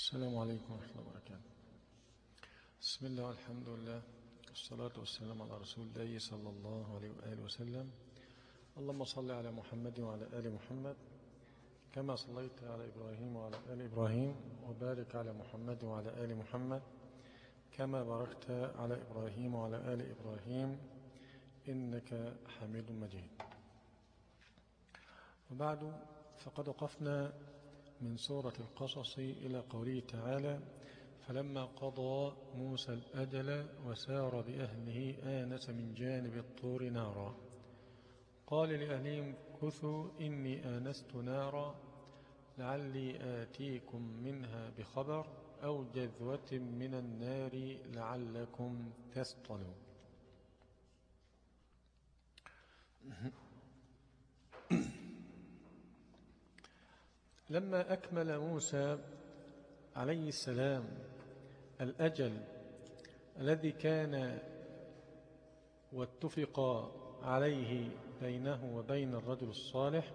السلام عليكم ورحمة الله وبركاته. بسم الله والحمد لله والصلاة والسلام على رسول الله صلى الله عليه وآله وسلم. اللهم صل على محمد وعلى آل محمد كما صليت على إبراهيم وعلى آل إبراهيم وبارك على محمد وعلى آل محمد كما باركت على إبراهيم وعلى آل إبراهيم إنك حميد مجيد. وبعد فقد وقفنا من سورة القصص إلى قوله تعالى فلما قضى موسى الأجل وسار بأهله آنس من جانب الطور نارا. قال لأهلهم كثوا إني آنست نارا لعلي آتيكم منها بخبر أو جذوة من النار لعلكم تسطلون. لما أكمل موسى عليه السلام الأجل الذي كان واتفق عليه بينه وبين الرجل الصالح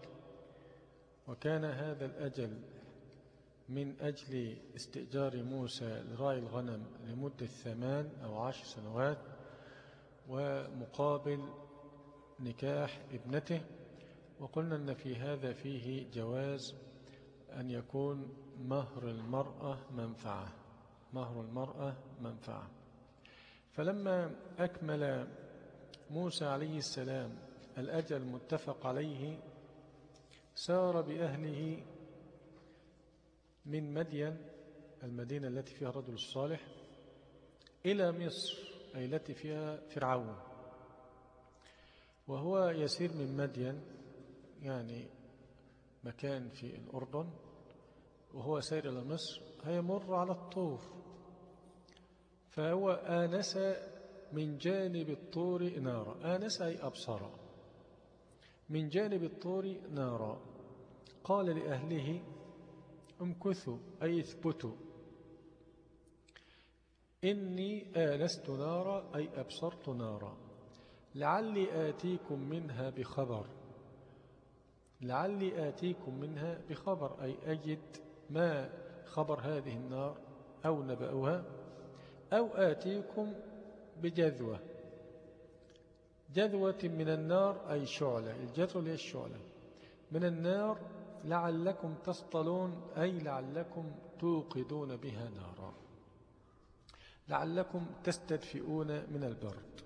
وكان هذا الأجل من أجل استئجار موسى لراعي الغنم لمدة ثمان أو عشر سنوات ومقابل نكاح ابنته وقلنا أن في هذا فيه جواز أن يكون مهر المرأة منفعة. مهر المرأة منفعة. فلما أكمل موسى عليه السلام الأجل المتفق عليه سار بأهله من مدين المدينة التي فيها الرجل الصالح إلى مصر أي التي فيها فرعون. وهو يسير من مدين يعني مكان في الأردن. وهو سير إلى مصر هيمر على الطور. فهو آنس من جانب الطور نارا. آنس أي أبصر. من جانب الطور نارا. قال لأهله امكثوا أي اثبتوا. إني آنست نارا أي أبصرت نارا. لعلي آتيكم منها بخبر. لعلي آتيكم منها بخبر أي أجد ما خبر هذه النار أو نبأها أو آتيكم بجذوة. جذوة من النار أي شعلة الجذوة هي الشعلة من النار لعلكم تصطلون أي لعلكم توقدون بها نارا. لعلكم تستدفئون من البرد.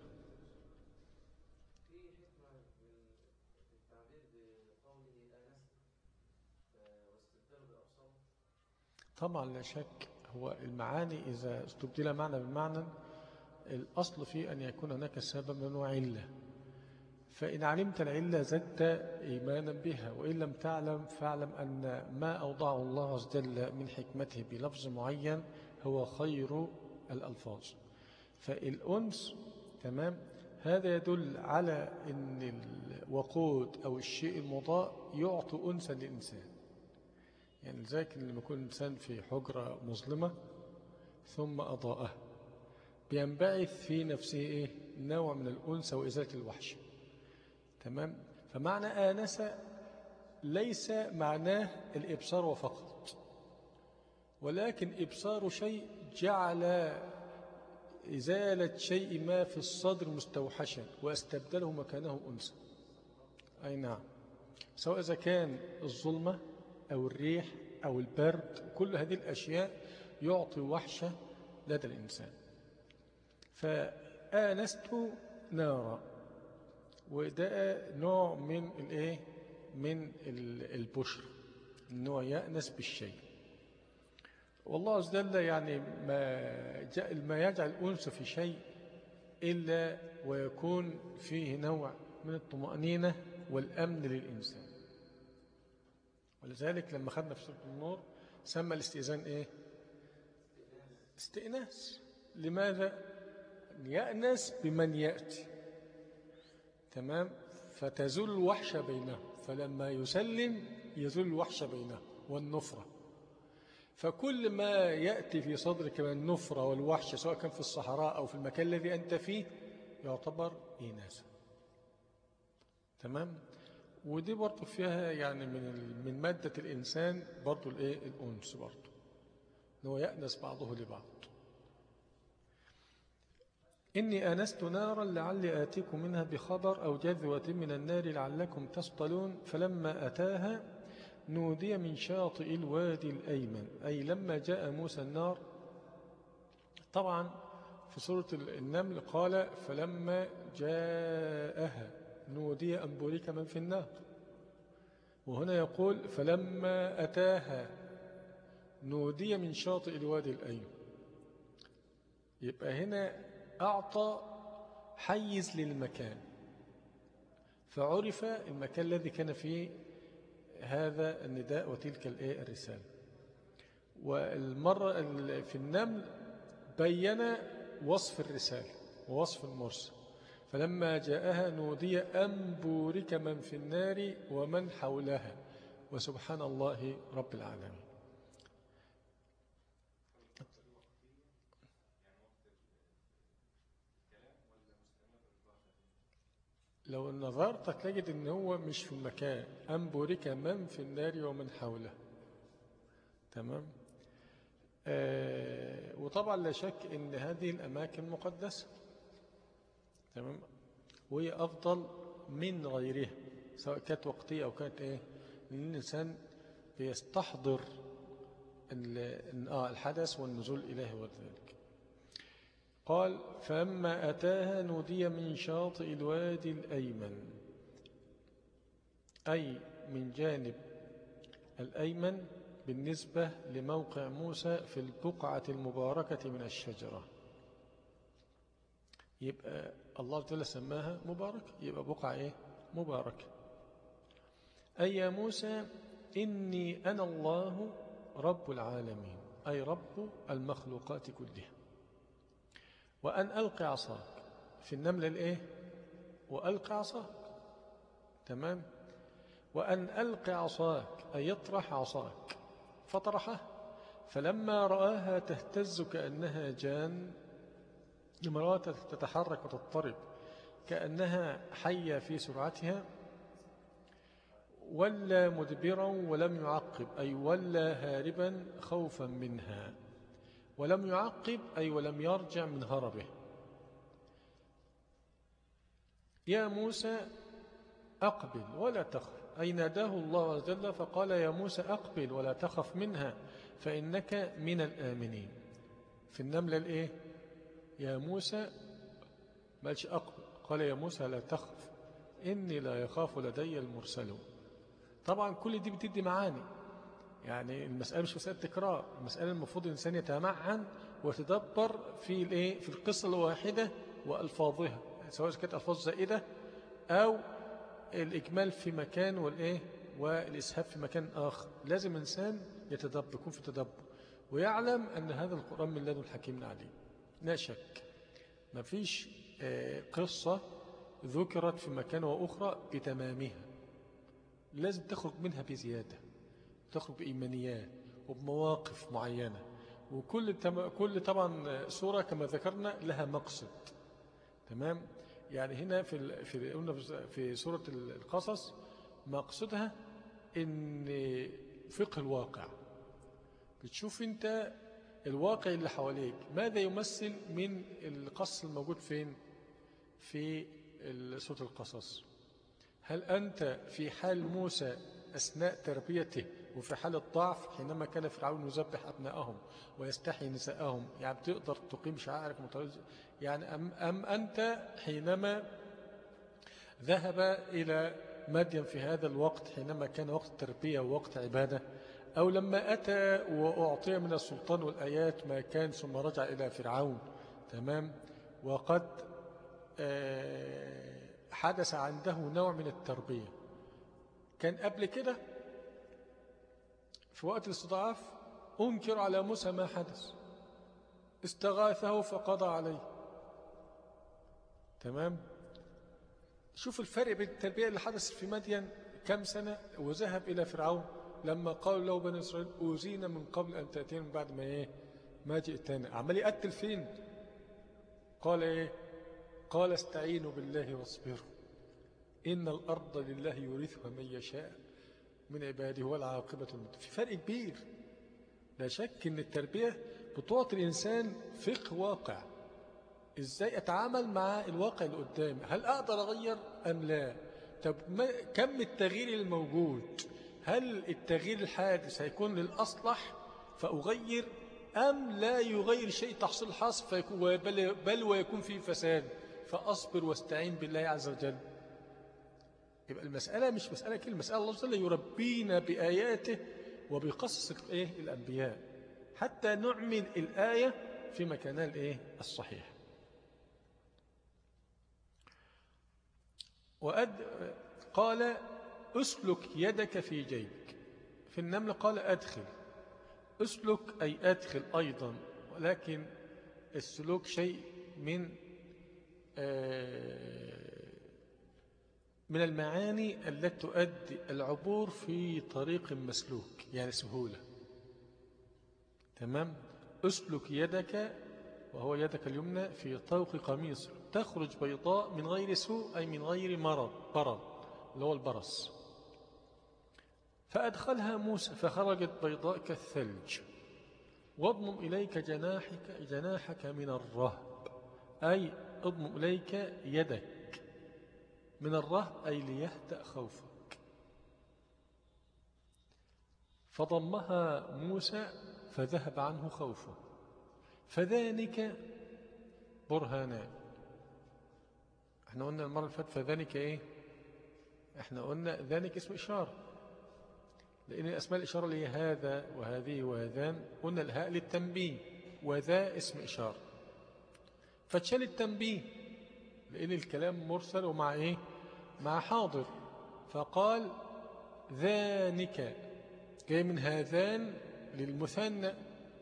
طبعا لا شك هو المعاني إذا استبدل معنى بمعنى الأصل فيه أن يكون هناك سبب من علة فإن علمت العلة زدت إيمانا بها وإن لم تعلم فاعلم أن ما أوضعه الله عز وجل من حكمته بلفظ معين هو خير الألفاظ. فالأنس تمام هذا يدل على أن الوقود أو الشيء المضاء يعطي أنسا للإنسان. يعني لذلك لما يكون إنسان في حجرة مظلمة ثم أضاءه. بينبعث في نفسه إيه؟ نوع من الأنس وإزالة الوحش. تمام؟ فمعنى آنس ليس معناه الإبصار وفقط ولكن إبصار شيء جعل إزالة شيء ما في الصدر مستوحشا واستبدله مكانه أنسا أي نعم. سواء إذا كان الظلمة أو الريح أو البرد كل هذه الأشياء يعطي وحشة لدى الإنسان. فآنست نارا وده نوع من الإيه؟ من البشر النوع يأنس بالشيء. والله عز وجل يعني ما ما يجعل الأنس في شيء إلا ويكون فيه نوع من الطمأنينة والأمن للإنسان. ولذلك لما خدنا في سورة النور سمى الاستئذان إيه؟ استئناس. لماذا؟ يأنس بمن يأتي. تمام؟ فتزول الوحشة بينه فلما يسلم يزول الوحشة بينه والنفرة. فكل ما يأتي في صدرك من النفرة والوحشة سواء كان في الصحراء أو في المكان الذي أنت فيه يعتبر إيناسا تمام؟ ودي برضو فيها يعني من من مادة الإنسان برضو الإيه؟ الأنس برضو. أنه يأنس بعضه لبعض. إني آنست نارا لعلي آتيكم منها بخبر أو جذوة من النار لعلكم تصطلون فلما أتاها نودي من شاطئ الوادي الأيمن. أي لما جاء موسى النار طبعا في سورة النمل قال فلما جاءها نودي أن بورك من في النار. وهنا يقول فلما أتاها نودي من شاطئ الوادي الأيمن يبقى هنا أعطى حيز للمكان. فعرف المكان الذي كان فيه هذا النداء وتلك الرسالة. والمرة في النمل بين وصف الرسالة ووصف المرسل. فلما جاءها نودي أن بورك من في النار ومن حولها. وسبحان الله رب العالمين. لو نظرت تجد إن هو مش في المكان. أن بورك من في النار ومن حوله. تمام؟ آه وطبعا لا شك إن هذه الأماكن مقدسة. تمام؟ وهي أفضل من غيرها سواء كانت وقتية أو كانت إيه؟ لأن الإنسان بيستحضر آه، الحدث والنزول إليه وذلك قال فأما أتاها نودي من شاطئ الوادي الأيمن أي من جانب الأيمن بالنسبة لموقع موسى في البقعة المباركة من الشجرة. يبقى الله تعالى سماها مباركة يبقى بقعة إيه؟ مباركة أي يا موسى؟ إني أنا الله رب العالمين أي رب المخلوقات كلها. وأن ألقي عصاك. في النملة الإيه؟ وألقي عصاك. تمام؟ وأن ألقي عصاك أي يطرح عصاك. فطرحه. فلما رآها تهتز كأنها جان امرأة تتحرك وتضطرب كأنها حية في سرعتها ولا مدبرا ولم يعقب أي ولا هاربا خوفا منها ولم يعقب أي ولم يرجع من هربه. يا موسى أقبل ولا تخف. أي ناداه الله عز وجل فقال يا موسى أقبل ولا تخف منها فإنك من الآمنين. في النملة الإيه؟ يا موسى مالش أقبل قال يا موسى لا تخف إني لا يخاف لدي المرسلون. طبعا كل دي بتدي معاني. يعني المسألة مش مسألة تكرار المسألة المفروض الإنسان يتمعن وتدبر في الإيه؟ في القصة الواحدة وألفاظها سواء كانت ألفاظ زائدة أو الإجمال في مكان والإيه؟ والإسهاب في مكان آخر. لازم إنسان يتدبر يكون في تدبر ويعلم أن هذا القرآن من لدن الحكيم عليم. لا شك. ما فيش آه، قصة ذكرت في مكان وأخرى بتمامها. لازم تخرج منها بزيادة. تخرج بإيمانيات وبمواقف معينة. وكل كل طبعا سورة كما ذكرنا لها مقصد. تمام؟ يعني هنا في في في سورة القصص مقصدها إن فقه الواقع. بتشوف أنت الواقع اللي حواليك ماذا يمثل من القص الموجود فين؟ في سورة القصص. هل أنت في حال موسى أثناء تربيته وفي حال الضعف حينما كان فرعون يذبح أبنائهم ويستحي نساءهم يعني تقدر تقيم شعائرك يعني أم, أم أنت حينما ذهب إلى مدين في هذا الوقت حينما كان وقت تربية ووقت عبادة أو لما أتى وأعطي من السلطان والآيات ما كان ثم رجع إلى فرعون. تمام؟ وقد آه، حدث عنده نوع من التربية. كان قبل كده في وقت الاستضعاف أنكر على موسى ما حدث. استغاثه فقضى عليه. تمام؟ شوف الفرق بين التربية اللي حدث في مدين كم سنة وذهب إلى فرعون. لما قالوا له بني إسرائيل أوزينا من قبل أن تأتينا من بعد ما إيه؟ ما جئتنا. عمال يقتل فين؟ قال إيه؟ قال استعينوا بالله واصبروا. إن الأرض لله يورثها من يشاء من عباده والعاقبة في فرق كبير. لا شك إن التربية بتعطي الإنسان فقه واقع. إزاي أتعامل مع الواقع اللي قدامي؟ هل أقدر أغير أم لا؟ طب كم التغيير الموجود؟ هل التغيير الحادث هيكون للأصلح فأغير أم لا يغير شيء تحصيل فيكون بل, بل ويكون فيه فساد؟ فأصبر واستعين بالله عز وجل. يبقى المسألة مش مسألة كلمة مسألة الله عز وجل يربينا بآياته وبقصص إيه؟ الأنبياء. حتى نعمل الآية في مكانها الإيه؟ الصحيح. وأد قال أسلك يدك في جيبك. في النمل قال أدخل. أسلك أي أدخل أيضا ولكن السلوك شيء من آه، من المعاني التي تؤدي العبور في طريق مسلوك يعني سهولة. تمام؟ أسلك يدك وهو يدك اليمنى في طوق قميص. تخرج بيضاء من غير سوء أي من غير مرض برد اللي هو البرص. فأدخلها موسى فخرجت بيضاء كالثلج واضمم إليك جناحك, جناحك من الرهب أي اضمم إليك يدك من الرهب أي ليهدأ خوفك. فضمها موسى فذهب عنه خوفه. فذلك برهانان إحنا قلنا المرة اللي فاتت فذلك إيه؟ إحنا قلنا ذلك اسم إشارة. لأن الأسماء الإشارة اللي هي هذا وهذه وهذان قلنا الهاء للتنبيه وذا اسم إشارة. فتشال التنبيه لأن الكلام مرسل ومع إيه؟ مع حاضر. فقال ذانك جاي من هذان للمثنى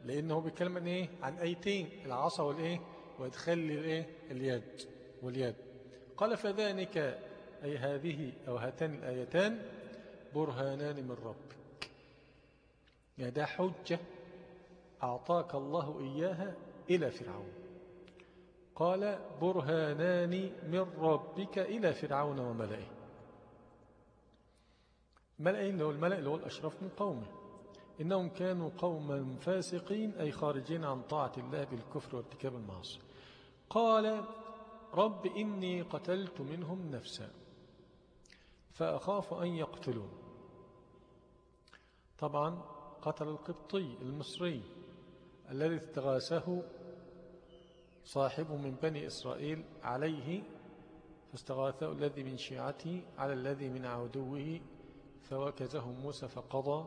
لأنه بيتكلم عن إيه؟ عن أيتين العصا والإيه؟ وادخل الإيه اليد واليد. قال فذانك أي هذه أو هاتان الآيتان برهانان من ربك. يعني ده حجة أعطاك الله إياها إلى فرعون. قال برهانان من ربك إلى فرعون وملئه. ملئه اللي هو الملأ اللي هو الأشرف من قومه. إنهم كانوا قوما فاسقين أي خارجين عن طاعة الله بالكفر وارتكاب المعاصي. قال رب إني قتلت منهم نفسا فأخاف أن يقتلون. طبعا قتل القبطي المصري الذي استغاثه صاحبه من بني إسرائيل عليه فاستغاثه الذي من شيعته على الذي من عدوه فوكزه موسى فقضى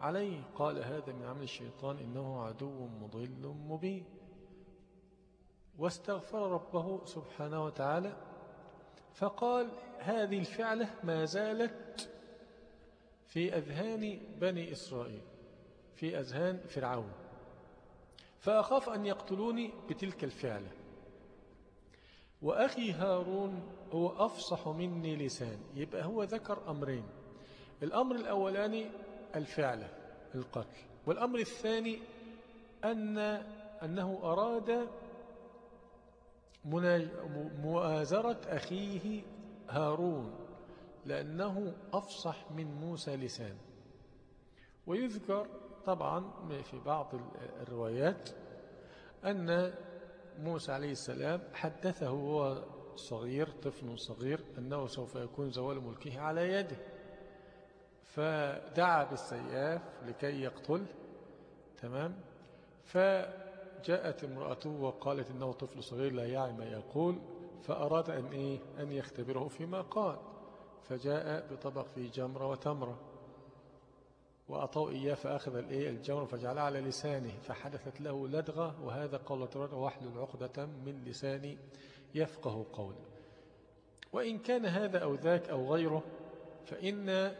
عليه. قال هذا من عمل الشيطان إنه عدو مضل مبين. واستغفر ربه سبحانه وتعالى فقال هذه الفعلة ما زالت في أذهان بني إسرائيل. في أذهان فرعون. فأخاف أن يقتلوني بتلك الفعلة. وأخي هارون هو أفصح مني لسان. يبقى هو ذكر أمرين. الأمر الأولاني الفعلة القتل. والأمر الثاني أن أنه أراد مؤازرة أخيه هارون لأنه أفصح من موسى لسان. ويذكر طبعا في بعض الروايات أن موسى عليه السلام حدثه هو صغير طفل صغير أنه سوف يكون زوال ملكه على يده. فدعا بالسياف لكي يقتل تمام؟ فجاءت امرأته وقالت إنه طفل صغير لا يعي ما يقول فأراد أن, إيه؟ أن يختبره فيما قال. فجاء بطبق فيه جمرة وتمرة. وأعطوا إياه فأخذ الإيه الجمرة فجعلها على لسانه فحدثت له لدغة وهذا قول ترى واحلل عقدة من لساني يفقه قول. وإن كان هذا أو ذاك أو غيره فإن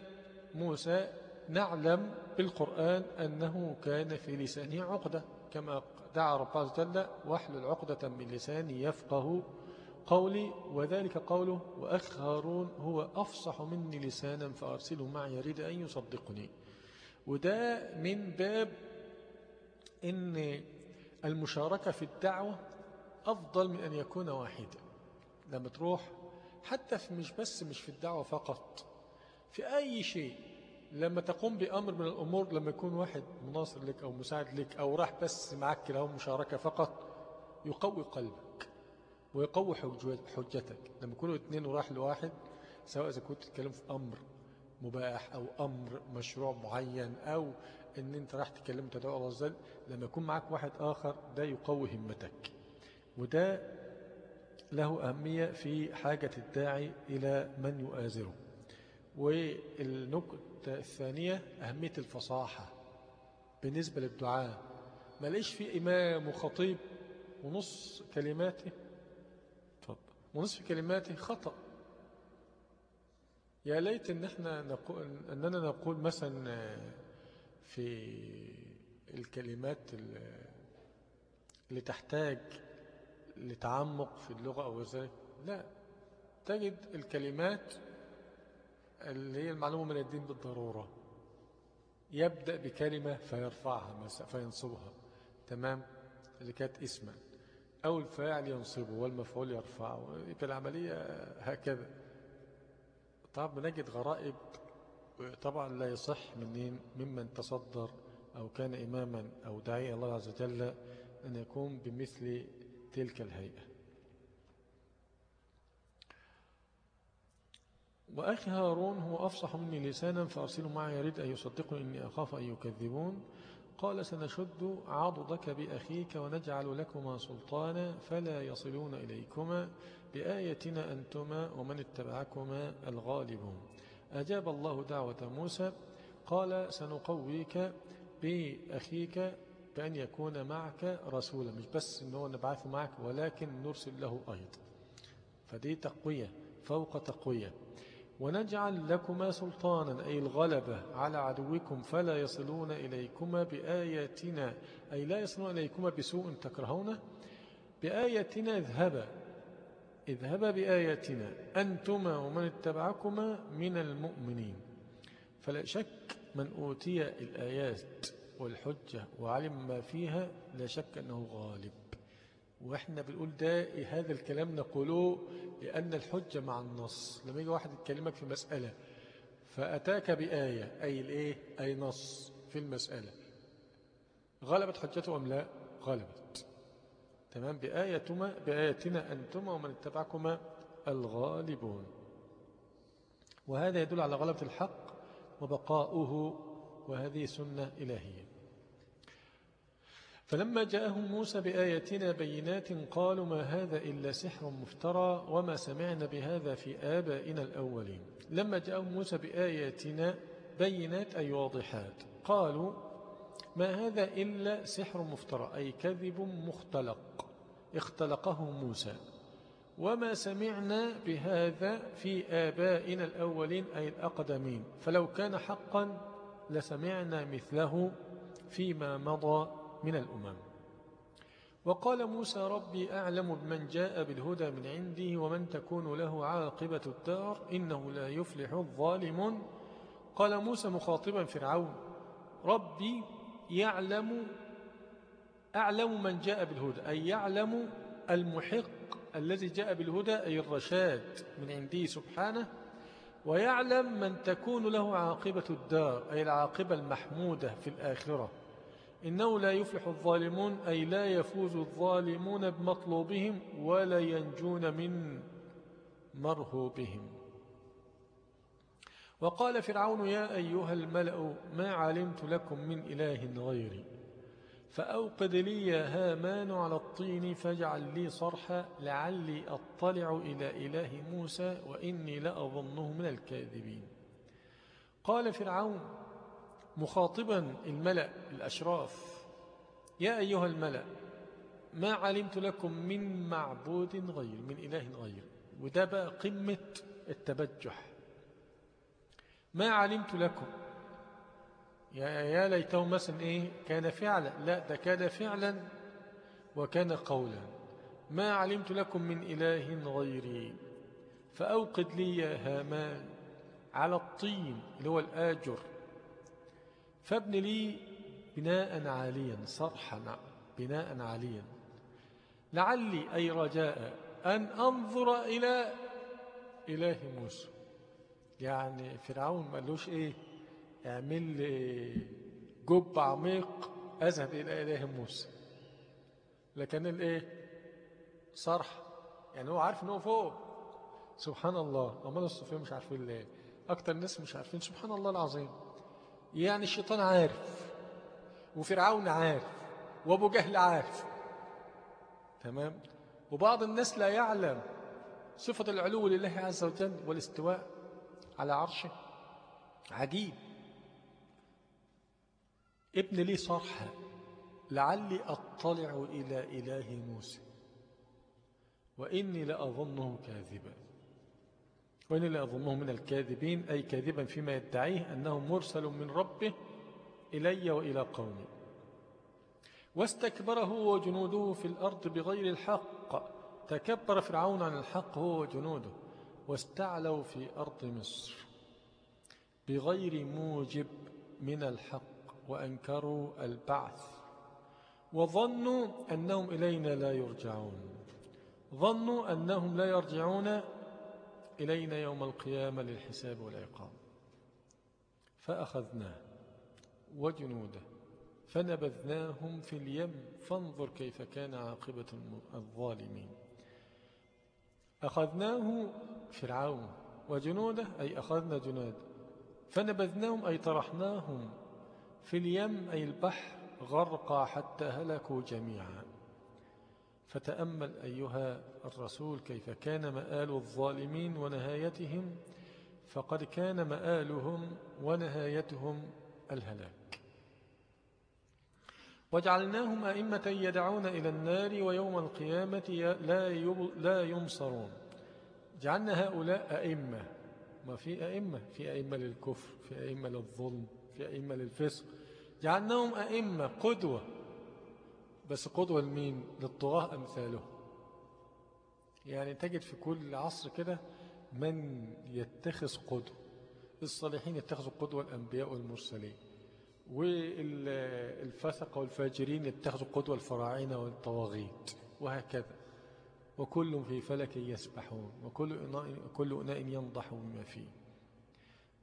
موسى نعلم بالقرآن أنه كان في لسانه عقدة كما دعا رب عز وجل واحلل عقدة من لساني يفقه قولي وذلك قوله وأخ هارون هو أفصح مني لسانا فأرسله معي يريد أن يصدقني. وده من باب إن المشاركة في الدعوة أفضل من أن يكون واحدا. لما تروح حتى في مش بس مش في الدعوة فقط في أي شيء لما تقوم بأمر من الأمور لما يكون واحد مناصر لك أو مساعد لك أو راح بس معك له مشاركة فقط يقوي قلبك ويقوي حجتك. لما يكونوا اثنين وراح لواحد سواء إذا كنت تتكلم في أمر مباح أو أمر مشروع معين أو أن أنت راح تتكلم تدعو الله عز لما يكون معك واحد آخر ده يقوي همتك. وده له أهمية في حاجة الداعي إلى من يؤازره. والنقطة الثانية أهمية الفصاحة بالنسبة للدعاء. ما ليش في إمام وخطيب ونص كلماته؟ ونصف كلماته خطأ. يا ليت إن إحنا نقول إننا نقول مثلا في الكلمات اللي تحتاج لتعمق في اللغة أو ذلك لا تجد الكلمات اللي هي المعلومة من الدين بالضرورة. يبدأ بكلمة فيرفعها مثلا فينصبها. تمام؟ اللي كانت اسما. أو الفاعل ينصبه والمفعول يرفعه. يبقى العملية هكذا. طبعا بنجد غرائب طبعا لا يصح منين ممن تصدر أو كان إماما أو داعي الله عز وجل أن يكون بمثل تلك الهيئة. وأخي هارون هو أفصح مني لسانا فأرسله معي يريد أن يصدقني إني أخاف أن يكذبون. قال سنشد عضدك بأخيك ونجعل لكما سلطانا فلا يصلون إليكما. بآيتنا أنتما ومن اتبعكما الغالبون أجاب الله دعوة موسى قال سنقويك بأخيك بأن يكون معك رسولا. مش بس أنه نبعثه معك ولكن نرسل له أيضا. فدي تقوية فوق تقوية. ونجعل لكما سلطانا أي الغلبة على عدوكم فلا يصلون إليكما بآياتنا. أي لا يصلون إليكما بسوء تكرهونه. بآياتنا اذهبا اذهبا بآياتنا أنتما ومن اتبعكما من المؤمنين. فلا شك من أوتي الآيات والحجة وعلم ما فيها لا شك أنه غالب. وإحنا بنقول ده هذا الكلام نقوله لأن الحجة مع النص. لما يجي واحد يتكلمك في مسألة فأتاك بآية أي الإيه؟ أي نص في المسألة. غلبت حجته أم لا؟ غلبت. تمام؟ بآيتما بآياتنا أنتما ومن اتبعكما الغالبون. وهذا يدل على غلبة الحق وبقاؤه وهذه سنة إلهية. فلما جاءهم موسى بآياتنا بينات قالوا ما هذا إلا سحر مفترى وما سمعنا بهذا في آبائنا الأولين. لما جاءهم موسى بآياتنا بينات أي واضحات قالوا ما هذا إلا سحر مفترى أي كذب مختلق اختلقه موسى. وما سمعنا بهذا في آبائنا الأولين أي الأقدمين. فلو كان حقا لسمعنا مثله فيما مضى من الأمم. وقال موسى ربي أعلم بمن جاء بالهدى من عندي ومن تكون له عاقبة الدار إنه لا يفلح الظالمون. قال موسى مخاطبا فرعون ربي يعلم أعلم من جاء بالهدى أي يعلم المحق الذي جاء بالهدى أي الرشاد من عنده سبحانه ويعلم من تكون له عاقبة الدار أي العاقبة المحمودة في الآخرة. إنه لا يفلح الظالمون أي لا يفوز الظالمون بمطلوبهم ولا ينجون من مرهوبهم. وقال فرعون يا أيها الملأ ما علمت لكم من إله غيري. فأوقد لي يا هامان على الطين فاجعل لي صرحا لعلي أطلع إلى إله موسى وإني لأظنه من الكاذبين. قال فرعون مخاطبا الملأ الأشراف يا أيها الملأ ما علمت لكم من معبود غير من إله غير. وده بقى قمة التبجح. ما علمت لكم؟ يا, يا ليته مثلا إيه كان فعلا لا ده كان فعلا وكان قولا. ما علمت لكم من إله غيري فأوقد لي يا هامان على الطين اللي هو الآجر فابن لي بناء عاليا صرحا بناء عاليا. لعلي أي رجاء أن أنظر إلى إله موسى. يعني فرعون ما قالوش إيه؟ اعمل لي جب عميق أذهب إلى إله موسى. لكن الإيه؟ صرح. يعني هو عارف إن هو فوق. سبحان الله. أمال الصوفية مش عارفين ليه. أكتر الناس مش عارفين. سبحان الله العظيم. يعني الشيطان عارف. وفرعون عارف. وأبو جهل عارف. تمام؟ وبعض الناس لا يعلم صفة العلو لله عز وجل والاستواء. على عرشه. عجيب ابن لي صرحة لعلي أطلع إلى إله موسى. وإني لأظنه كاذبا. وإني لأظنه من الكاذبين أي كاذبا فيما يدعيه أنه مرسل من ربه إلي وإلى قومي. واستكبر هو وجنوده في الأرض بغير الحق. تكبر فرعون عن الحق هو وجنوده. واستعلوا في أرض مصر بغير موجب من الحق وأنكروا البعث وظنوا أنهم إلينا لا يرجعون. ظنوا أنهم لا يرجعون إلينا يوم القيامة للحساب والعقاب. فأخذناه وجنوده فنبذناهم في اليم. فانظر كيف كان عاقبة الظالمين. أخذناه فرعون وجنوده أي أخذنا جنود. فنبذناهم أي طرحناهم في اليم أي البحر غرقا حتى هلكوا جميعا. فتأمل أيها الرسول كيف كان مآل الظالمين ونهايتهم فقد كان مآلهم ونهايتهم الهلاك. وجعلناهم أئمة يدعون إلى النار ويوم القيامة لا ينصرون. جعلنا هؤلاء أئمة. ما في أئمة؟ في أئمة للكفر في أئمة للظلم في أئمة للفسق. جعلناهم أئمة قدوة. بس قدوة لمين؟ للطغاة أمثالهم. يعني تجد في كل عصر كده من يتخذ قدوة. الصالحين يتخذوا قدوة الأنبياء والمرسلين. والفسق والفاجرين يتخذوا قدوة الفراعنة والطواغيت وهكذا. وكل في فلك يسبحون وكل إناء, كل إناء ينضح بما فيه.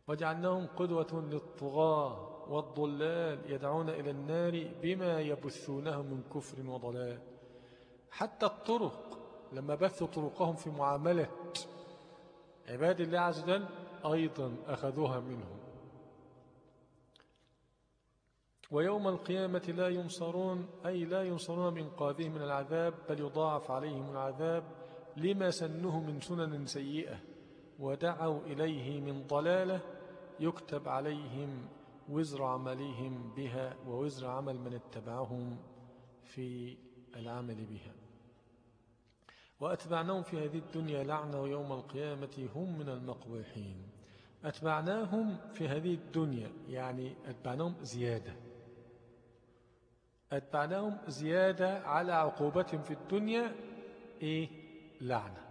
وجعلناهم قدوة للطغاة والضلال يدعون إلى النار بما يبثونه من كفر وضلال. حتى الطرق لما بثوا طرقهم في معاملة عباد الله عز وجل أيضا أخذوها منهم. ويوم القيامة لا ينصرون أي لا ينصرون بإنقاذهم من العذاب بل يضاعف عليهم العذاب لما سنه من سنن سيئة ودعوا إليه من ضلالة يكتب عليهم وزر عملهم بها ووزر عمل من اتبعهم في العمل بها. وأتبعناهم في هذه الدنيا لعنة ويوم القيامة هم من المقبوحين. أتبعناهم في هذه الدنيا يعني أتبعناهم زيادة. أتبعناهم زيادة على عقوبتهم في الدنيا إيه؟ لعنة.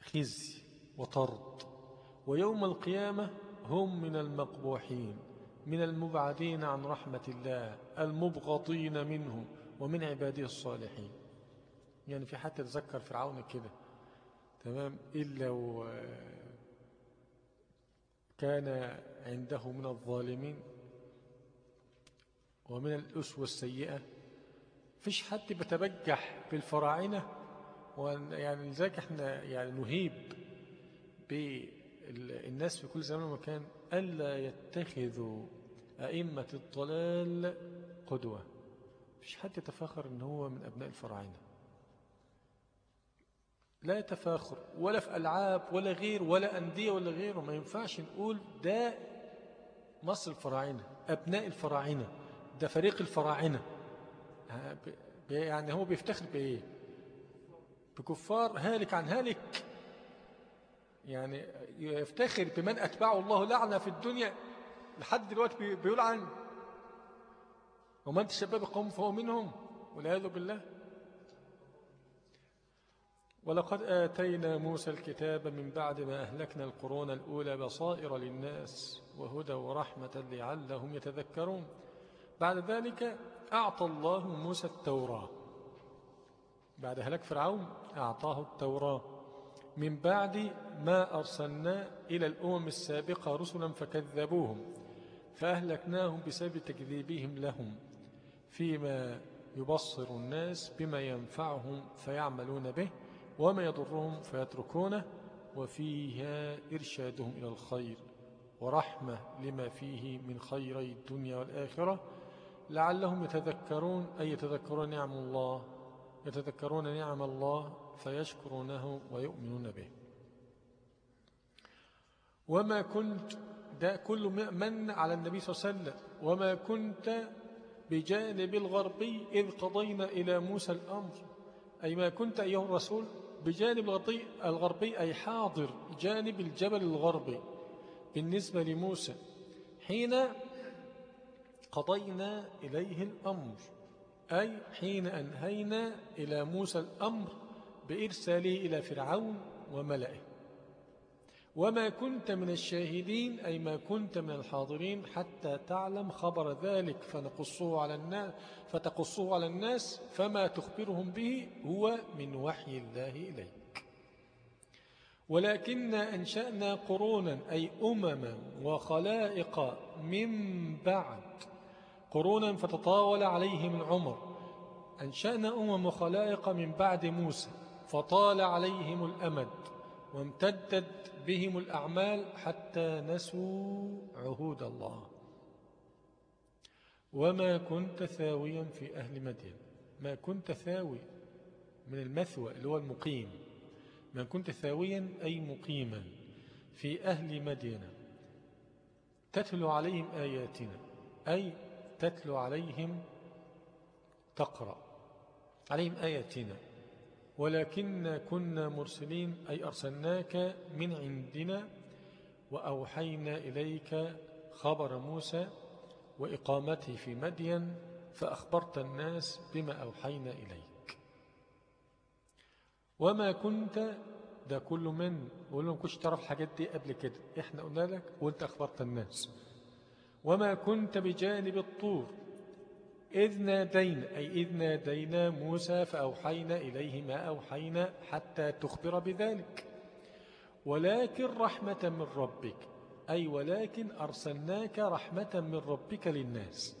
خزي وطرد. ويوم القيامة هم من المقبوحين من المبعدين عن رحمة الله المبغضين منه ومن عباده الصالحين. يعني في حتى تذكر فرعون كده. تمام؟ إلا و كان عنده من الظالمين ومن الأسوة السيئة فيش حد بتبجح بالفراعنة يعني لذلك إحنا يعني نهيب بالناس في كل زمان ومكان ألا يتخذوا أئمة الضلال قدوة. فيش حد يتفاخر إن هو من أبناء الفراعنة. لا تفاخر ولا في ألعاب ولا غير ولا أندية ولا غيره. ما ينفعش نقول ده مصر الفراعنة أبناء الفراعنة. ده فريق الفراعنة. يعني هو بيفتخر بإيه؟ بكفار هالك عن هالك. يعني يفتخر بمن أتبعه الله لعنة في الدنيا. لحد دلوقتي بيلعن ومن تشباب قوم فهو منهم والعياذ بالله. ولقد آتينا موسى الكتاب من بعد ما أهلكنا القرون الأولى بصائر للناس وهدى ورحمة لعلهم يتذكرون. بعد ذلك أعطى الله موسى التوراة. بعد هلاك فرعون أعطاه التوراة. من بعد ما أرسلنا إلى الأمم السابقة رسلا فكذبوهم فأهلكناهم بسبب تكذيبهم لهم فيما يبصر الناس بما ينفعهم فيعملون به وما يضرهم فيتركونه وفيها إرشادهم إلى الخير ورحمة لما فيه من خيري الدنيا والآخرة. لعلهم يتذكرون أي يتذكرون نعم الله يتذكرون نعم الله فيشكرونه ويؤمنون به. وما كنت ده كل من على النبي صلى الله عليه وسلم وما كنت بجانب الغربي إذ قضينا إلى موسى الأمر. أي ما كنت أيها الرسول بجانب الغربي أي حاضر جانب الجبل الغربي بالنسبة لموسى. حين قضينا إليه الأمر أي حين أنهينا إلى موسى الأمر بإرساله إلى فرعون وملئه. وما كنت من الشاهدين أي ما كنت من الحاضرين حتى تعلم خبر ذلك فنقصه على الناس فتقصه على الناس فما تخبرهم به هو من وحي الله إليك. ولكن أنشأنا قرونا أي أمما وخلائق من بعد قرونا فتطاول عليهم العمر أنشأنا أمم وخلائق من بعد موسى فطال عليهم الأمد وامتدت بهم الأعمال حتى نسوا عهود الله. وما كنت ثاويا في أهل مدين ما كنت ثاوي من المثوى اللي هو المقيم ما كنت ثاويا أي مقيما في أهل مدينة. تتلو عليهم آياتنا أي تتلو عليهم تقرأ. عليهم آياتنا. ولكن كنا مرسلين أي أرسلناك من عندنا وأوحينا إليك خبر موسى وإقامته في مدين فأخبرت الناس بما أوحينا إليك. وما كنت ده كل من وقول لهم كنتش تعرف الحاجات دي قبل كده إحنا قلنا لك وأنت أخبرت الناس. وما كنت بجانب الطور. إذ نادينا أي إذ نادينا موسى فأوحينا إليه ما أوحينا حتى تخبر بذلك. ولكن رحمة من ربك أي ولكن أرسلناك رحمة من ربك للناس.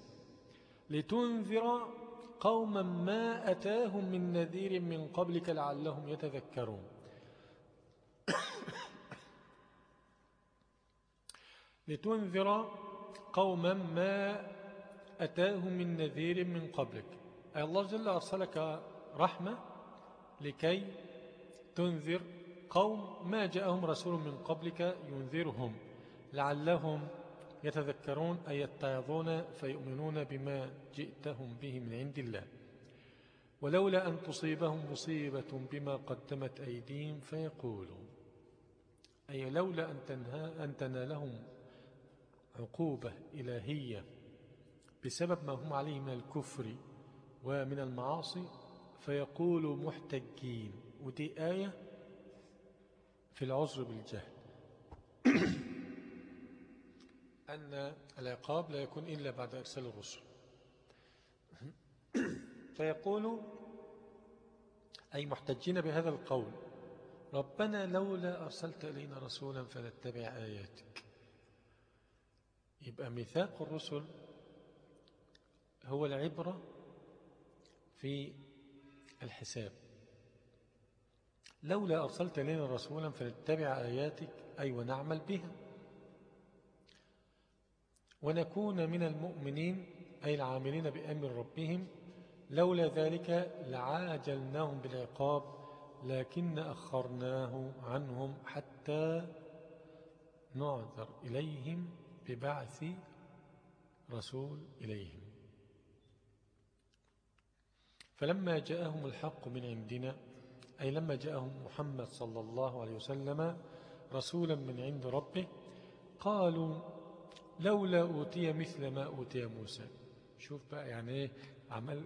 لتنذر قوما ما أتاهم من نذير من قبلك لعلهم يتذكرون. لتنذر قوما ما أتاهم من نذير من قبلك. أي الله جل أرسلك رحمة لكي تنذر قوم ما جاءهم رسول من قبلك ينذرهم. لعلهم يتذكرون أي يتعظون فيؤمنون بما جئتهم به من عند الله. ولولا أن تصيبهم مصيبة بما قدمت أيديهم فيقولوا أي لولا أن, تنهى أن تنالهم عقوبة إلهية بسبب ما هم عليه من الكفر ومن المعاصي فيقولوا محتجين. ودي آية في العذر بالجهل. أن العقاب لا يكون إلا بعد إرسال الرسل. فيقولوا أي محتجين بهذا القول ربنا لولا أرسلت إلينا رسولا فنتبع آياتك. يبقى ميثاق الرسل هو العبرة في الحساب. لولا أرسلت لنا رسولا فنتبع آياتك أي ونعمل بها. ونكون من المؤمنين أي العاملين بأمر ربهم. لولا ذلك لعاجلناهم بالعقاب لكن أخرناه عنهم حتى نعذر إليهم. ببعث رسول إليهم. فلما جاءهم الحق من عندنا أي لما جاءهم محمد صلى الله عليه وسلم رسولا من عند ربه قالوا لولا أوتي مثل ما أوتي موسى. شوف بقى يعني إيه عمل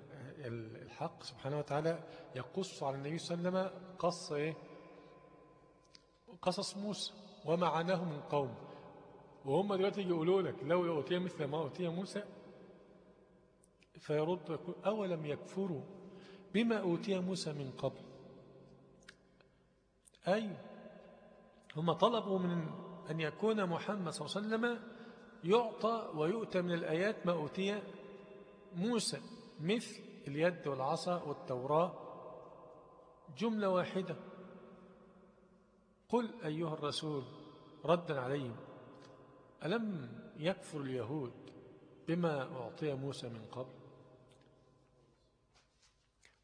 الحق سبحانه وتعالى يقص على النبي صلى الله عليه وسلم قص إيه؟ قصص موسى وما عناه من قوم. وهم دلوقتي يقولوا لك لولا أوتي مثل ما أوتي موسى فيرد أولم يكفروا بما أوتي موسى من قبل؟ أي هم طلبوا من أن يكون محمد صلى الله عليه وسلم يعطى ويؤتى من الآيات ما أوتي موسى مثل اليد والعصا والتوراة. جملة واحدة. قل أيها الرسول ردا عليهم. ألم يكفر اليهود بما أعطي موسى من قبل؟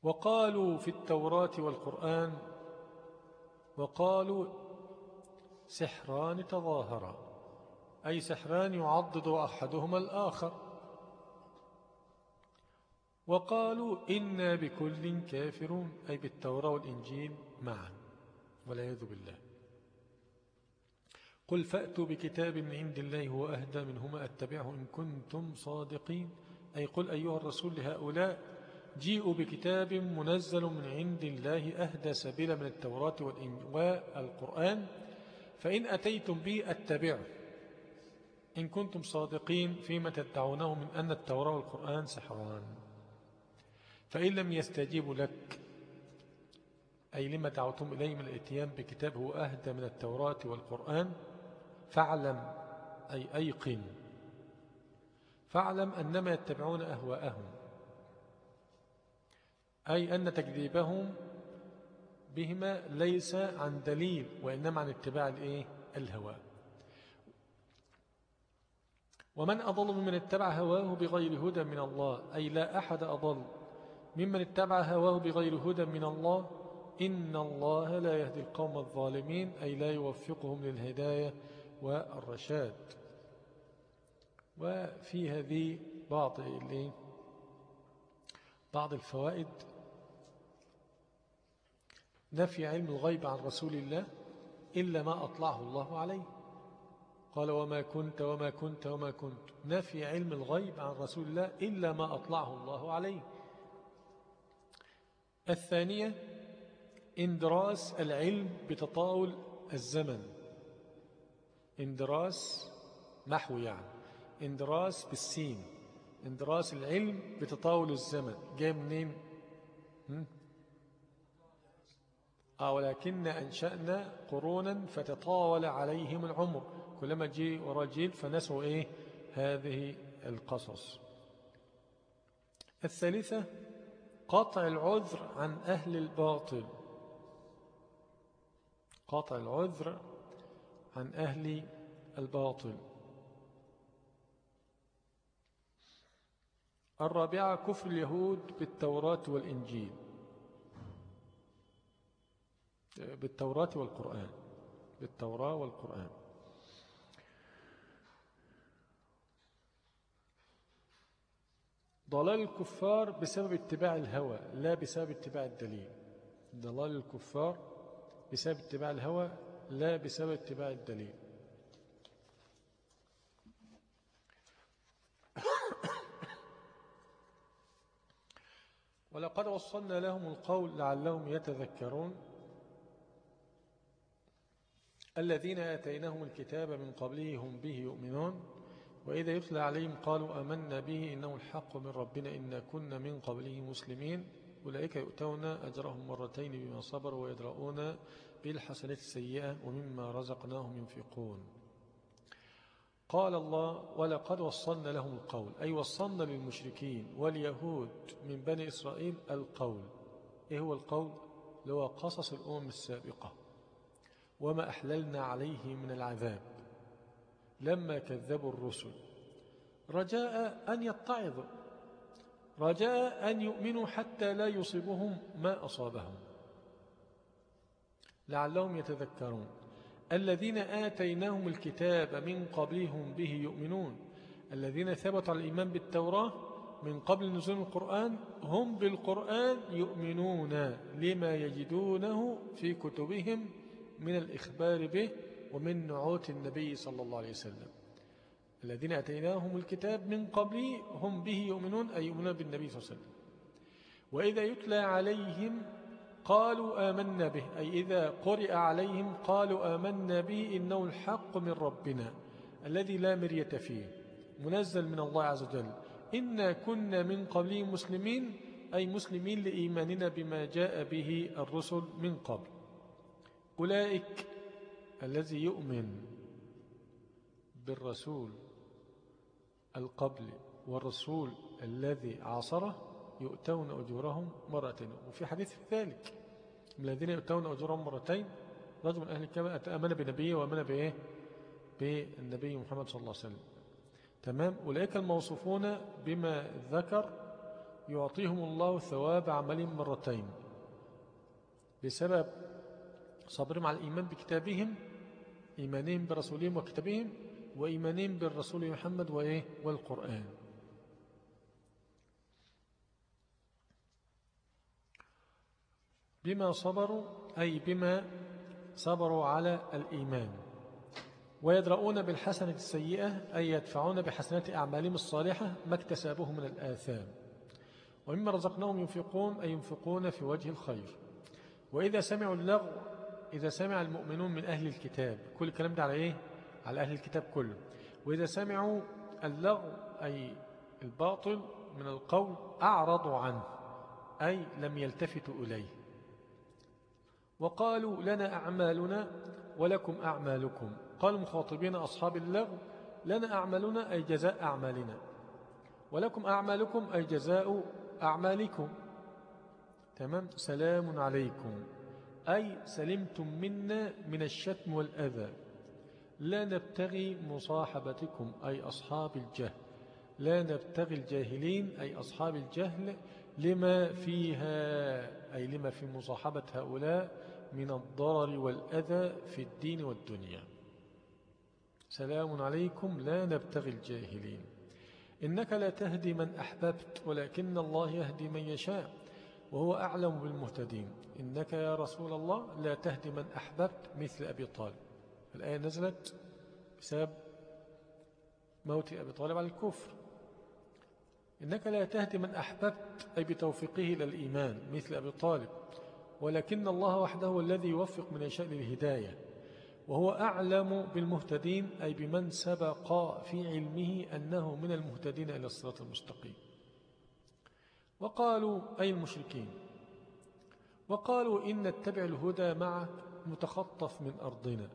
وقالوا في التوراة والقرآن وقالوا سحران تظاهرا أي سحران يعضد أحدهما الآخر. وقالوا إنا بكل كافرون أي بالتوراة والإنجيل معا والعياذ بالله. قل فأتوا بكتاب من عند الله هو أهدى منهما أتبعه إن كنتم صادقين. أي قل أيها الرسول لهؤلاء جيئوا بكتاب منزل من عند الله أهدى سبيل من التوراة والقرآن. فإن أتيتم به أتبعه إن كنتم صادقين فيما تدعونه من أن التوراة والقرآن سحران. فإن لم يستجيبوا لك أي لما دعوتم إليه من الاتيان بكتاب هو أهدى من التوراة والقرآن. فاعلم أي أيقن فاعلم أنما يتبعون أهواءهم أي أن تكذيبهم بهما ليس عن دليل وإنما عن اتباع الإيه؟ الهوى ومن أضل ممن اتبع هواه بغير هدى من الله أي لا أحد أضل ممن اتبع هواه بغير هدى من الله إن الله لا يهدي القوم الظالمين أي لا يوفقهم للهداية والرشاد. وفي هذه بعض بعض الفوائد نفي علم الغيب عن رسول الله إلا ما أطلعه الله عليه. قال وما كنت وما كنت وما كنت. نفي علم الغيب عن رسول الله إلا ما أطلعه الله عليه. الثانية إندراس العلم بتطاول الزمن. اندراس محو يعني. اندراس بالسين. اندراس العلم بتطاول الزمن. جاي منين؟ آه ولكن أنشأنا قرونا فتطاول عليهم العمر. كلما جيل وراء جيل فنسوا إيه؟ هذه القصص. الثالثة قطع العذر عن أهل الباطل. قطع العذر عن أهل الباطل. الرابعة كفر اليهود بالتوراة والإنجيل. بالتوراة والقرآن. بالتوراة والقرآن. ضلال الكفار بسبب اتباع الهوى لا بسبب اتباع الدليل. ضلال الكفار بسبب اتباع الهوى لا بسبب اتباع الدليل. ولقد وصلنا لهم القول لعلهم يتذكرون. الذين آتيناهم الكتاب من قبله هم به يؤمنون. وإذا يتلى عليهم قالوا أمنا به إنه الحق من ربنا إنا كنا من قبله مسلمين. أولئك يؤتون أجرهم مرتين بما صبروا ويدرؤون بالحسنة السيئة ومما رزقناهم ينفقون. قال الله ولقد وصلنا لهم القول. أي وصلنا للمشركين واليهود من بني إسرائيل القول. إيه هو القول؟ لو قصص الأمم السابقة. وما أحللنا عليه من العذاب لما كذبوا الرسل. رجاء أن يتعظوا. رجاء أن يؤمنوا حتى لا يصيبهم ما أصابهم. لعلهم يتذكرون. الذين آتيناهم الكتاب من قبلهم به يؤمنون. الذين ثبتوا على الإيمان بالتوراة من قبل نزول القرآن هم بالقرآن يؤمنون لما يجدونه في كتبهم من الإخبار به ومن نعوت النبي صلى الله عليه وسلم. الذين أتيناهم الكتاب من قبل هم به يؤمنون أي يؤمنون بالنبي صلى الله عليه وسلم. وإذا يتلى عليهم قالوا آمنا به أي إذا قرئ عليهم قالوا آمنا به إنه الحق من ربنا الذي لا مرية فيه منزل من الله عز وجل. إنا كنا من قبله مسلمين أي مسلمين لإيماننا بما جاء به الرسل من قبل. أولئك الذي يؤمن بالرسول القبل والرسول الذي عاصره يؤتون أجورهم مرتين. وفي حديث في ذلك الذين يؤتون أجورهم مرتين رجل من أهل الكتاب أمن بنبيه وأمن بإيه؟ بالنبي محمد صلى الله عليه وسلم. تمام؟ أولئك الموصوفون بما ذكر يعطيهم الله ثواب عملهم مرتين. بسبب صبرهم على الإيمان بكتابهم إيمانهم برسولهم وكتابهم وإيمانهم بالرسول محمد وإيه؟ والقرآن. بما صبروا أي بما صبروا على الإيمان. ويدرؤون بالحسنة السيئة أي يدفعون بحسنات أعمالهم الصالحة ما اكتسابه من الآثام. ومما رزقناهم ينفقون أي ينفقون في وجه الخير. وإذا سمعوا اللغو إذا سمع المؤمنون من أهل الكتاب كل الكلام ده على إيه؟ على أهل الكتاب كله. وإذا سمعوا اللغو أي الباطل من القول أعرضوا عنه أي لم يلتفتوا إليه. وقالوا لنا أعمالنا ولكم أعمالكم. قال مخاطبين أصحاب اللغو لنا أعمالنا أي جزاء أعمالنا. ولكم أعمالكم أي جزاء أعمالكم. تمام؟ سلام عليكم. أي سلمتم منا من الشتم والأذى. لا نبتغي مصاحبتكم أي أصحاب الجهل. لا نبتغي الجاهلين أي أصحاب الجهل لما فيها أي لما في مصاحبة هؤلاء من الضرر والأذى في الدين والدنيا. سلام عليكم. لا نبتغي الجاهلين. إنك لا تهدي من أحببت ولكن الله يهدي من يشاء وهو أعلم بالمهتدين. إنك يا رسول الله لا تهدي من أحببت مثل أبي طالب. الآية نزلت بسبب موت أبي طالب على الكفر. إنك لا تهدي من أحببت أي بتوفيقه إلى الإيمان مثل أبي طالب. ولكن الله وحده هو الذي يوفق من يشاء للهداية وهو أعلم بالمهتدين أي بمن سبق في علمه أنه من المهتدين إلى الصراط المستقيم. وقالوا أي المشركين؟ وقالوا إن نتبع الهدى معك متخطف من أرضنا.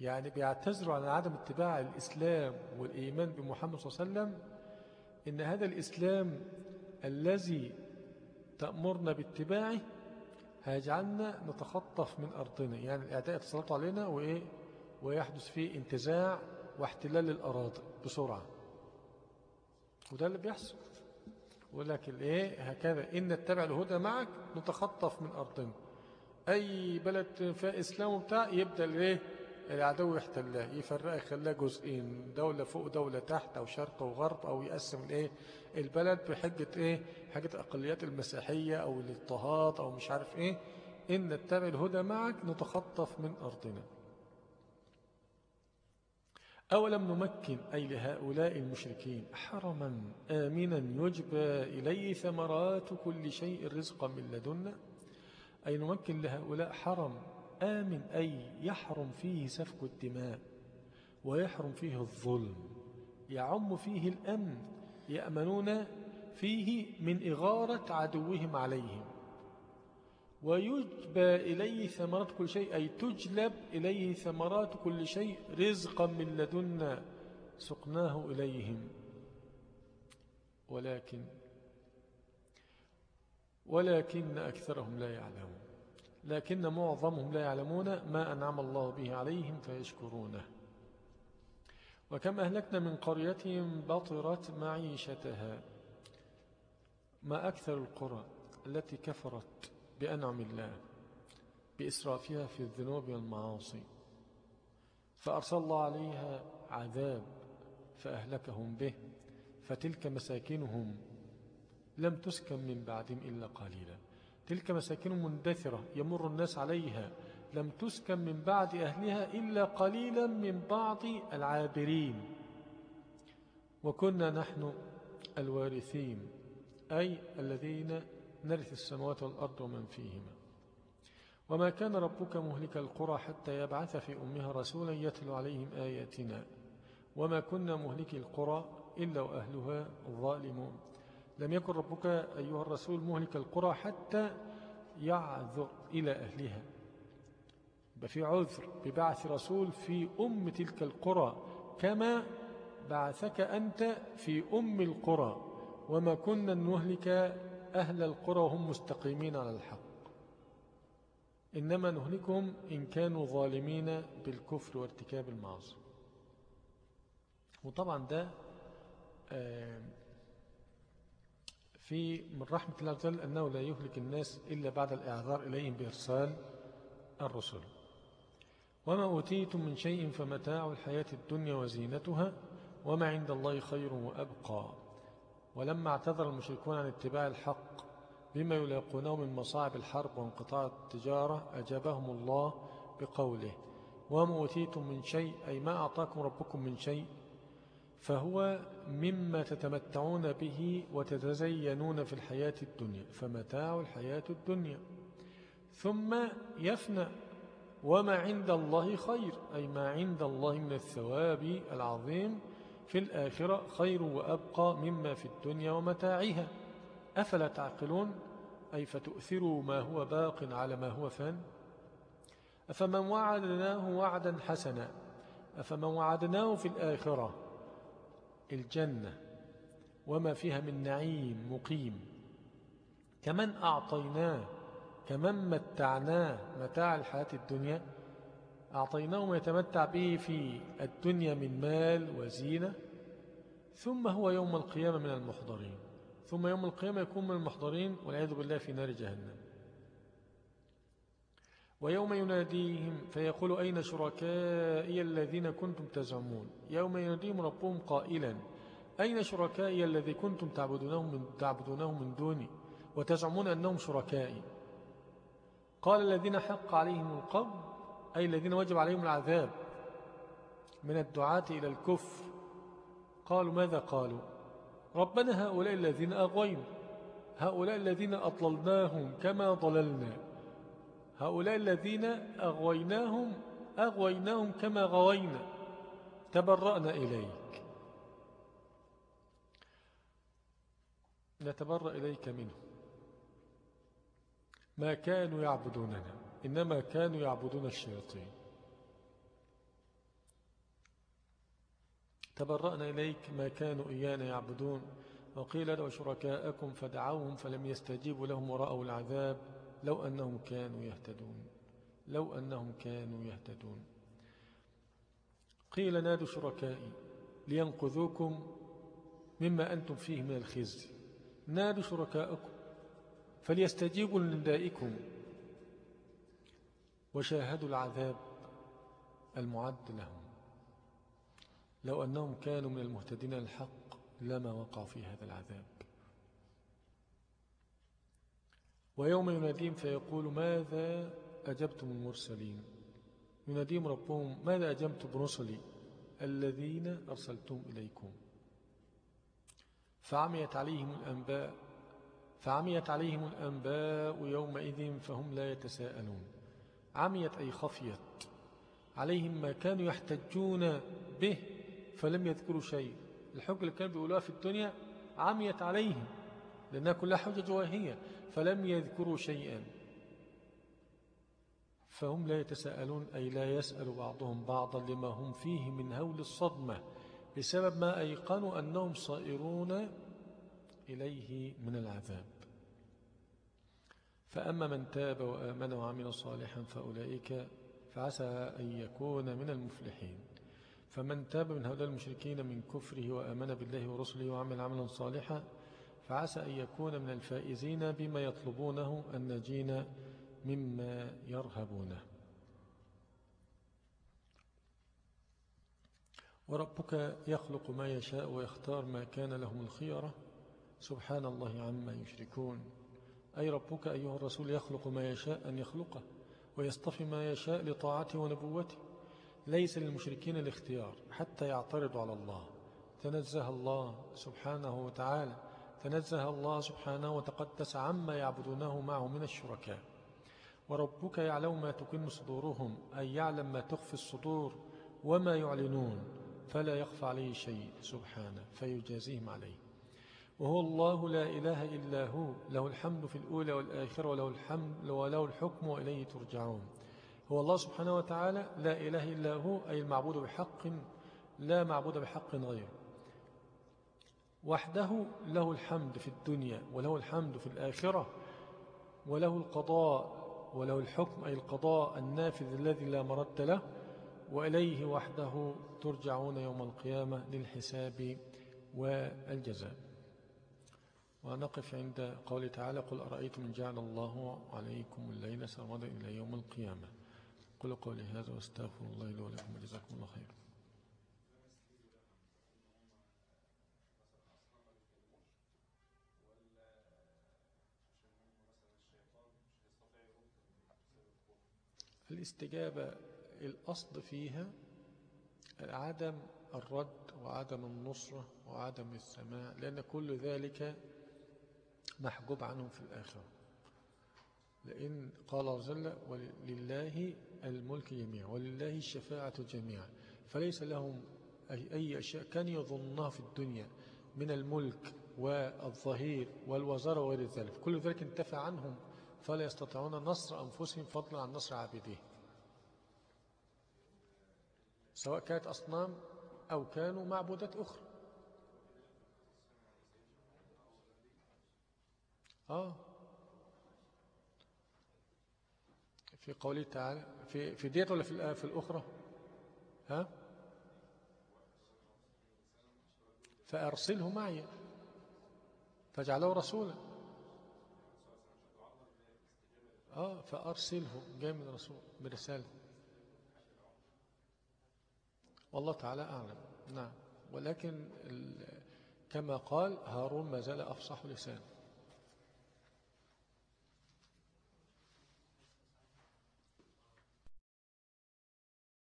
يعني بيعتذروا عن عدم اتباع الإسلام والإيمان بمحمد صلى الله عليه وسلم إن هذا الإسلام الذي تأمرنا باتباعه هيجعلنا نتخطف من أرضنا. يعني الأعداء يتسلطوا علينا وإيه؟ ويحدث فيه انتزاع واحتلال الأراضي بسرعة. وده اللي بيحصل. ولكن إيه؟ هكذا. إن نتبع الهدى معك نتخطف من أرضنا. أي بلد فيها إسلام وبتاع يبدأ الإيه؟ العدو يحتلها يفرقها يخليها جزئين دولة فوق دولة تحت أو شرق وغرب أو يقسم الإيه؟ البلد بحجة إيه؟ حاجة الأقليات المسيحية أو الاضطهاد أو مش عارف إيه. إن نتبع الهدى معك نتخطف من أرضنا. أولم نمكن أي لهؤلاء المشركين؟ حرما آمنا يجبى إليه ثمرات كل شيء رزقا من لدنا. أي نمكن لهؤلاء؟ حرم. آمن أي يحرم فيه سفك الدماء ويحرم فيه الظلم يعم فيه الأمن يأمنون فيه من إغارة عدوهم عليهم. ويجبى إليه ثمرات كل شيء أي تجلب إليه ثمرات كل شيء رزقا من لدنا سقناه إليهم. ولكن ولكن أكثرهم لا يعلمون. لكن معظمهم لا يعلمون ما أنعم الله به عليهم فيشكرونه. وكم أهلكنا من قرية بطرت معيشتها. ما أكثر القرى التي كفرت بأنعم الله بإسرافها في الذنوب والمعاصي. فأرسل الله عليها عذاب فأهلكهم به فتلك مساكنهم لم تسكن من بعدهم إلا قليلا. تلك مساكن مندثرة يمر الناس عليها لم تسكن من بعد أهلها إلا قليلا من بعض العابرين. وكنا نحن الوارثين أي الذين نرث السماوات والأرض ومن فيهما. وما كان ربك مهلك القرى حتى يبعث في أمها رسولا يتلو عليهم آياتنا. وما كنا مهلك القرى إلا وأهلها ظالمون لم يكن ربك أيها الرسول مهلك القرى حتى يعذر إلى أهلها. يبقى في عذر ببعث رسول في أم تلك القرى كما بعثك أنت في أم القرى وما كنا نهلك أهل القرى وهم مستقيمين على الحق. إنما نهلكهم إن كانوا ظالمين بالكفر وارتكاب المعاصي. وطبعا ده في من رحمة الله وجل أنه لا يهلك الناس إلا بعد الإعذار إليهم بإرسال الرسل. وما أوتيتم من شيء فمتاع الحياة الدنيا وزينتها وما عند الله خير وأبقى. ولما اعتذر المشركون عن اتباع الحق بما يلاقونه من مصاعب الحرب وانقطاع التجارة أجابهم الله بقوله وما أوتيتم من شيء أي ما أعطاكم ربكم من شيء فهو مما تتمتعون به وتتزينون في الحياة الدنيا فمتاع الحياة الدنيا. ثم يفنى وما عند الله خير أي ما عند الله من الثواب العظيم في الآخرة خير وأبقى مما في الدنيا ومتاعها. أفلا تعقلون؟ أي فتؤثروا ما هو باق على ما هو فان؟ أفمن وعدناه وعدا حسنا أفمن وعدناه في الآخرة الجنة وما فيها من نعيم مقيم. كمن أعطيناه كمن متعناه متاع الحياة الدنيا. أعطيناه ما يتمتع به في الدنيا من مال وزينة ثم هو يوم القيامة من المحضرين. ثم يوم القيامة يكون من المحضرين والعياذ بالله في نار جهنم. ويوم يناديهم فيقول أين شركائي الذين كنتم تزعمون؟ يوم يناديهم ربهم قائلا أين شركائي الذي كنتم تعبدونهم من, تعبدونهم من دوني؟ وتزعمون أنهم شركائي. قال الذين حق عليهم القول أي الذين وجب عليهم العذاب من الدعاة إلى الكفر. قالوا ماذا قالوا؟ ربنا هؤلاء الذين أغوينا هؤلاء الذين أضللناهم كما ضللنا. هؤلاء الذين أغويناهم أغويناهم كما غوينا. تبرأنا إليك. نتبرأ إليك منه ما كانوا يعبدوننا إنما كانوا يعبدون الشياطين. تبرأنا إليك ما كانوا إيانا يعبدون. وقيل له شركاءكم فدعوهم فلم يستجيبوا لهم ورأوا العذاب. لو أنهم كانوا يهتدون. لو أنهم كانوا يهتدون. قيل نادوا شركائي لينقذوكم مما أنتم فيه من الخزي. نادوا شركاءكم فليستجيبوا لندائكم وشاهدوا العذاب المعد لهم. لو أنهم كانوا من المهتدين الحق لما وقعوا في هذا العذاب. ويوم يناديهم فيقول ماذا أجبتم المرسلين؟ يناديهم ربهم ماذا أجبت برسلي الذين أرسلتم إليكم؟ فعميت عليهم الأنباء فعميت عليهم الأنباء يومئذ فهم لا يتساءلون. عميت أي خفيت عليهم ما كانوا يحتجون به فلم يذكروا شيء. الحجة اللي كانوا بيقولوها في الدنيا عميت عليهم لأنها كلها حجج واهية فلم يذكروا شيئا. فهم لا يتساءلون أي لا يسأل بعضهم بعضا لما هم فيه من هول الصدمة بسبب ما أيقنوا أنهم صائرون إليه من العذاب. فأما من تاب وآمن وعمل صالحا فأولئك فعسى أن يكون من المفلحين. فمن تاب من هؤلاء المشركين من كفره وآمن بالله ورسله وعمل عملا صالحا فعسى أن يكون من الفائزين بما يطلبونه الناجين مما يرهبونه. وربك يخلق ما يشاء ويختار ما كان لهم الخيرة سبحان الله عما يشركون. أي ربك أيها الرسول يخلق ما يشاء أن يخلقه ويصطفي ما يشاء لطاعته ونبوته. ليس للمشركين الاختيار حتى يعترضوا على الله. تنزه الله سبحانه وتعالى. تنزه الله سبحانه وتقدس عما يعبدونه معه من الشركاء. وربك يعلم ما تكن صدورهم أي يعلم ما تخفي الصدور وما يعلنون فلا يخفى عليه شيء سبحانه فيجازيهم عليه. وهو الله لا إله إلا هو له الحمد في الأولى والآخرة وله الحمد وله الحكم وإليه ترجعون. هو الله سبحانه وتعالى لا إله إلا هو أي المعبود بحق لا معبود بحق غيره. وحده له الحمد في الدنيا وله الحمد في الآخرة وله القضاء وله الحكم أي القضاء النافذ الذي لا مرد له وإليه وحده ترجعون يوم القيامة للحساب والجزاء. ونقف عند قول تعالى قل أرأيتم من جعل الله عليكم الليل سرمدا إلى يوم القيامة؟ قل قولي هذا واستغفر الله لي ولكم وجزاكم الله خير الاستجابة الأصل فيها عدم الرد وعدم النصرة وعدم السماع لأن كل ذلك محجوب عنهم في الآخرة. لأن قال رجل ولله الملك جميعا ولله الشفاعة جميعا. فليس لهم أي أشياء كان يظنها في الدنيا من الملك والظهير والوزارة وغير ذلك. كل ذلك انتفى عنهم فلا يستطيعون نصر أنفسهم فضلا عن نصر عابديه سواء كانت أصنام أو كانوا معبودات أخرى. آه. في قوله تعالى في في ديت ولا في في الأخرى؟ ها؟ فأرسله معي. فجعله رسولا. آه فأرسله جاي من رسول برسالة والله تعالى أعلم. نعم. ولكن كما قال هارون ما زال أفصح لسان